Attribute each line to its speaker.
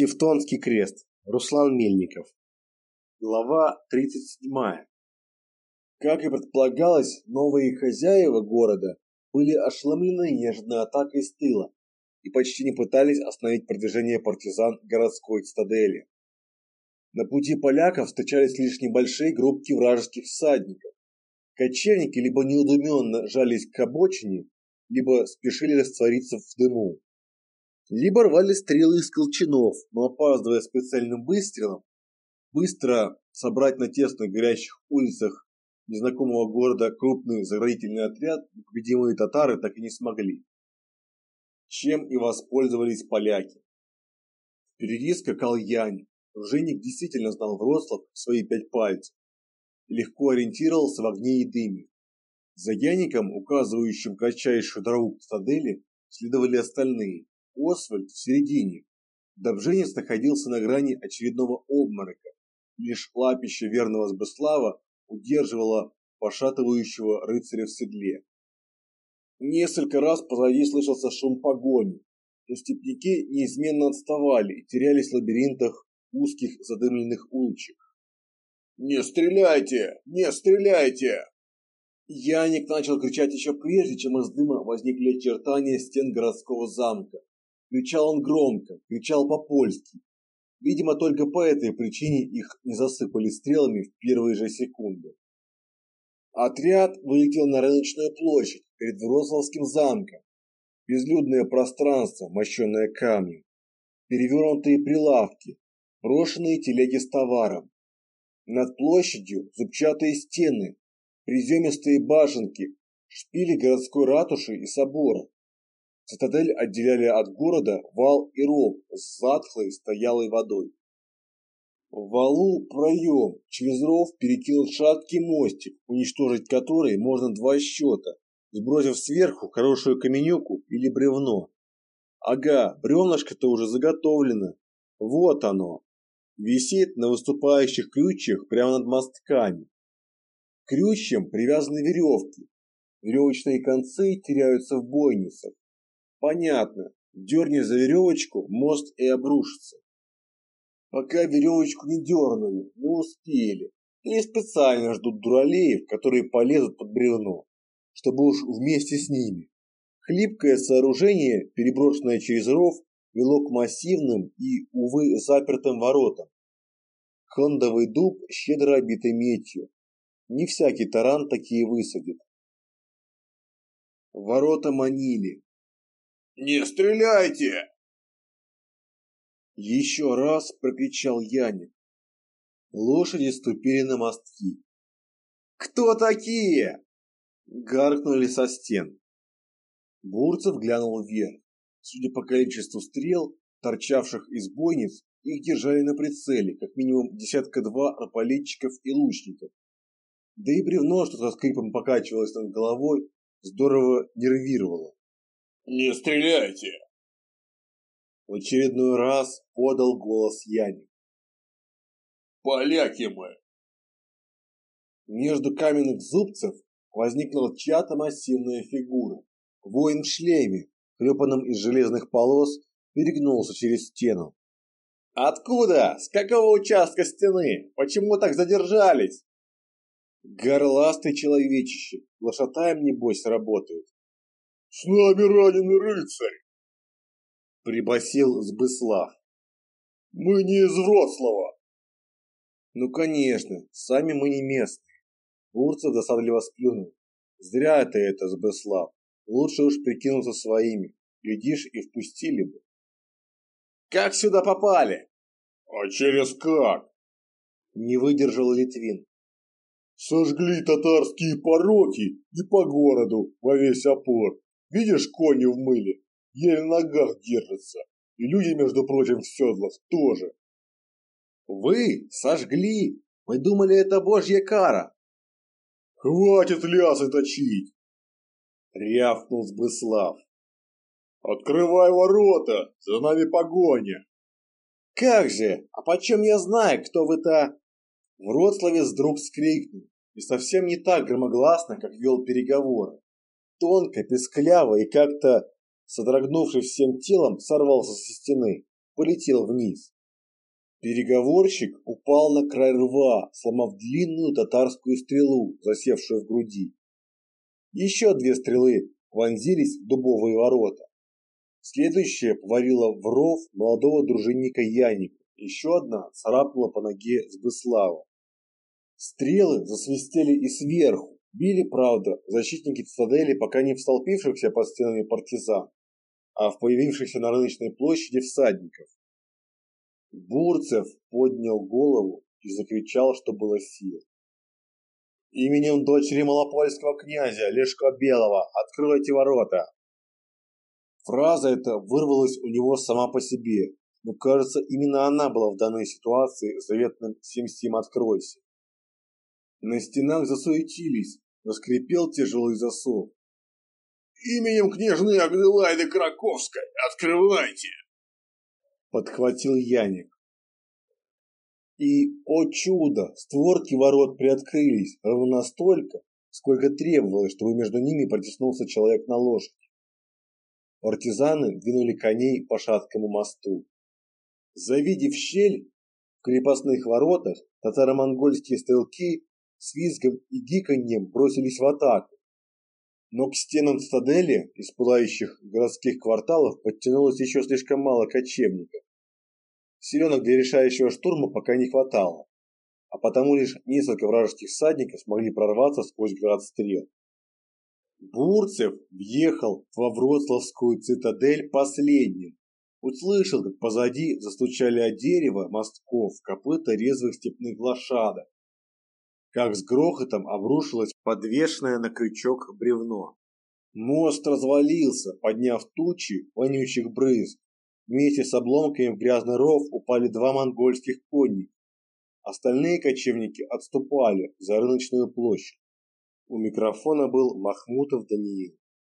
Speaker 1: Тевтонский крест. Руслан Мельников. Глава 37. Как и предполагалось, новые хозяева города были ошеломлены неожиданной атакой с тыла и почти не пытались остановить продвижение партизан городской цитадели. На пути поляков встречались лишь небольшие группки вражеских всадников. Кочевники либо неудуменно жались к обочине, либо спешили раствориться в дыму либо рвали стрелы из колчанов, но опаздывая специальным выстрелом, быстро собрать на тесных горящих улицах незнакомого города крупный заградительный отряд непобедимые татары так и не смогли. Чем и воспользовались поляки. Впереди скакал Янь. Ружейник действительно знал Вроцлав свои пять пальцев и легко ориентировался в огне и дыме. За Яником, указывающим кратчайшую дорогу к цитадели, следовали остальные. Освальд в середине. Добженец находился на грани очередного обморока. Лишь лапище верного Сбыслава удерживало пошатывающего рыцаря в седле. Несколько раз позади слышался шум погони, но степняки неизменно отставали и терялись в лабиринтах узких задымленных улочек. «Не стреляйте! Не стреляйте!» Яник начал кричать еще прежде, чем из дыма возникли очертания стен городского замка. Кричал он громко, кричал по-польски. Видимо, только по этой причине их не засыпали стрелами в первые же секунды. Отряд вылетел на рыночную площадь перед Вроцлавским замком. Безлюдное пространство, мощенное камнем, перевернутые прилавки, брошенные телеги с товаром. Над площадью зубчатые стены, приземистые башенки, шпили городской ратуши и собора. Цитадель отделяли от города вал и ров с затхлой стоялой водой. В валу проем, через ров перекинут шаткий мостик, уничтожить который можно два счета, сбросив сверху хорошую каменюку или бревно. Ага, бревнышко-то уже заготовлено. Вот оно. Висит на выступающих крючьях прямо над мостками. К крючьям привязаны веревки. Веревочные концы теряются в бойницах. Понятно. Дерни за веревочку, мост и обрушится. Пока веревочку не дернули, не успели. Или специально ждут дуралеев, которые полезут под бревно, чтобы уж вместе с ними. Хлипкое сооружение, переброшенное через ров, вело к массивным и, увы, запертым воротам. Хондовый дуб, щедро обитый медью. Не всякий таран такие высадит. Ворота манили, «Не стреляйте!» Еще раз прокричал Яник. Лошади ступили на мостки. «Кто такие?» Гаркнули со стен. Бурцев глянул вверх. Судя по количеству стрел, торчавших из бойниц, их держали на прицеле, как минимум десятка-два арбалетчиков и лучников. Да и бревно, что со скрипом покачивалось над головой, здорово нервировало. «Не стреляйте!» В очередной раз подал голос Яник. «Поляки мы!» Между каменных зубцев возникла чья-то массивная фигура. Воин в шлеме, клепанном из железных полос, перегнулся через стену. «Откуда? С какого участка стены? Почему так задержались?» «Горластый человечище, лошатаем, небось, работают. «С нами раненый рыцарь!» Прибасил Сбыслав. «Мы не из Вроцлава!» «Ну, конечно, сами мы не местные!» Бурцев досадливо сплюнул. «Зря ты это, Сбыслав. Лучше уж прикинуться своими. Глядишь, и впустили бы». «Как сюда попали?» «А через как?» Не выдержал Литвин. «Сожгли татарские пороки и по городу во весь опор. Видишь, кони в мыле, еле на ногах держатся. И люди, между прочим, в седлах тоже. Вы сожгли. Мы думали, это божья кара. Хватит лясы точить. Рявкнул Сбыслав. Открывай ворота, за нами погоня. Как же, а почем я знаю, кто вы-то? Вроцлавец вдруг скрикнул и совсем не так громогласно, как вел переговоры тонко, пескляво и как-то, содрогнувшись всем телом, сорвался со стены. полетел вниз. Переговорщик упал на край рва, сломав длинную татарскую стрелу, засевшую в груди. Еще две стрелы вонзились в дубовые ворота. Следующая поварила в ров молодого дружинника Яника. Еще одна царапнула по ноге Сбыслава. Стрелы засвистели и сверху. Били, правда, защитники цитадели пока не в столпившихся под стенами партизан, а в появившихся на рыночной площади всадников. Бурцев поднял голову и закричал, что было сил. «Именем дочери малопольского князя Лешка Белого откройте ворота!» Фраза эта вырвалась у него сама по себе, но, кажется, именно она была в данной ситуации заветным «Сим-Сим, откройся!» На стенах засуетились, заскрипел тяжелый засов. «Именем княжны Аглайлайды Краковской открывайте!» Подхватил Яник. И, о чудо, створки ворот приоткрылись ровно настолько, сколько требовалось, чтобы между ними протиснулся человек на лошади. Партизаны двинули коней по шаткому мосту. Завидев щель в крепостных воротах, татаро-монгольские стрелки с визгом и гиканьем бросились в атаку. Но к стенам цитадели из пылающих городских кварталов подтянулось еще слишком мало кочевников. Силенок для решающего штурма пока не хватало, а потому лишь несколько вражеских всадников смогли прорваться сквозь град стрел. Бурцев въехал во Вроцлавскую цитадель последним. Услышал, как позади застучали о дерево мостков копыта резвых степных лошадок как с грохотом обрушилось подвешенное на крючок бревно. Мост развалился, подняв тучи вонючих брызг. Вместе с обломками в грязный ров упали два монгольских конника. Остальные кочевники отступали за рыночную площадь. У микрофона был Махмутов Даниил.